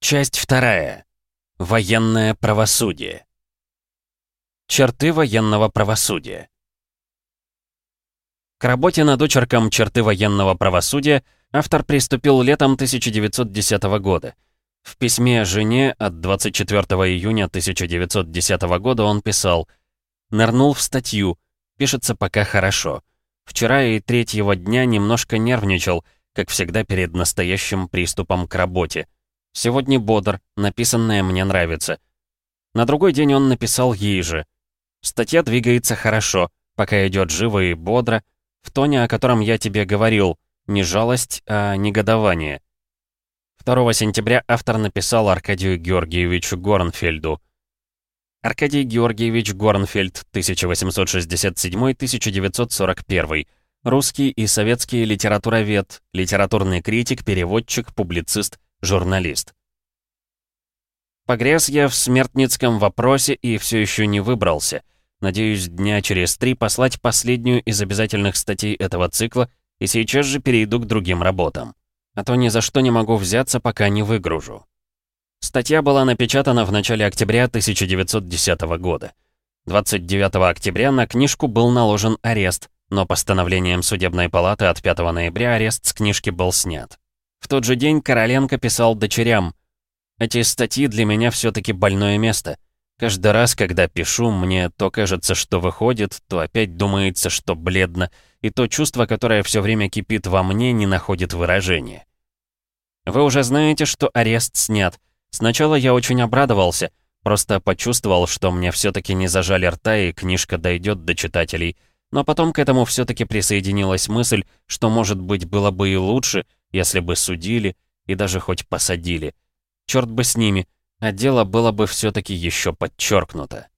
Часть вторая. Военное правосудие. Черты военного правосудия. К работе над очерком «Черты военного правосудия» автор приступил летом 1910 года. В письме жене от 24 июня 1910 года он писал «Нырнул в статью. Пишется пока хорошо. Вчера и третьего дня немножко нервничал, как всегда перед настоящим приступом к работе. Сегодня бодр, написанное мне нравится. На другой день он написал ей же. Статья двигается хорошо, пока идет живо и бодро, в тоне, о котором я тебе говорил, не жалость, а негодование. 2 сентября автор написал Аркадию Георгиевичу Горнфельду. Аркадий Георгиевич Горнфельд, 1867-1941. Русский и советский литературовед, литературный критик, переводчик, публицист, журналист. Погряз я в смертницком вопросе и все еще не выбрался. Надеюсь, дня через три послать последнюю из обязательных статей этого цикла и сейчас же перейду к другим работам. А то ни за что не могу взяться, пока не выгружу. Статья была напечатана в начале октября 1910 года. 29 октября на книжку был наложен арест, но постановлением судебной палаты от 5 ноября арест с книжки был снят. Тот же день Короленко писал дочерям. «Эти статьи для меня все-таки больное место. Каждый раз, когда пишу, мне то кажется, что выходит, то опять думается, что бледно, и то чувство, которое все время кипит во мне, не находит выражения. Вы уже знаете, что арест снят. Сначала я очень обрадовался, просто почувствовал, что мне все-таки не зажали рта и книжка дойдет до читателей. Но потом к этому все-таки присоединилась мысль, что, может быть, было бы и лучше, если бы судили и даже хоть посадили. Черт бы с ними, а дело было бы все-таки еще подчеркнуто.